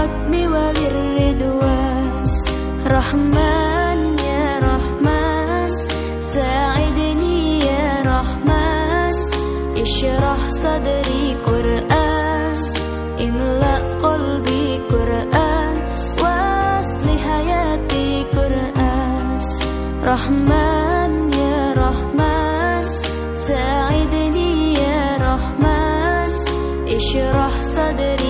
fadli wa ridwan Rahman ya Rahman Sa'idni ya Rahman Ishrah sadri Qur'an Imla qalbi Qur'an Wasli hayati Qur'an Rahman ya Syrah ya sadri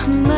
我们。